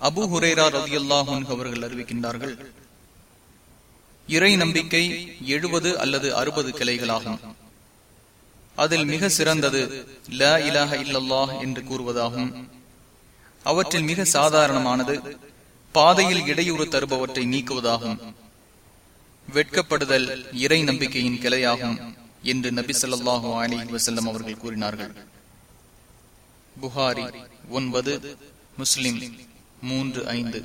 அபு ஹுரேரா ரதியுல்லாஹன் அவர்கள் அறிவிக்கின்றார்கள் இறை நம்பிக்கை எழுபது அல்லது அறுபது கிளைகளாகும். அதில் மிக சிறந்தது ல இலாக இல்லல்லாஹ் என்று கூறுவதாகும். அவற்றில் மிக சாதாரணமானது பாதையில் இடையூறு தருபவற்றை நீக்குவதாகும். வெட்கப்படுதல் இறை நம்பிக்கையின் கிளையாகும் என்று நபி சொல்லாஹு அலி வசல்லம் அவர்கள் கூறினார்கள். புகாரி ஒன்பது முஸ்லிம் மூன்று ஐந்து.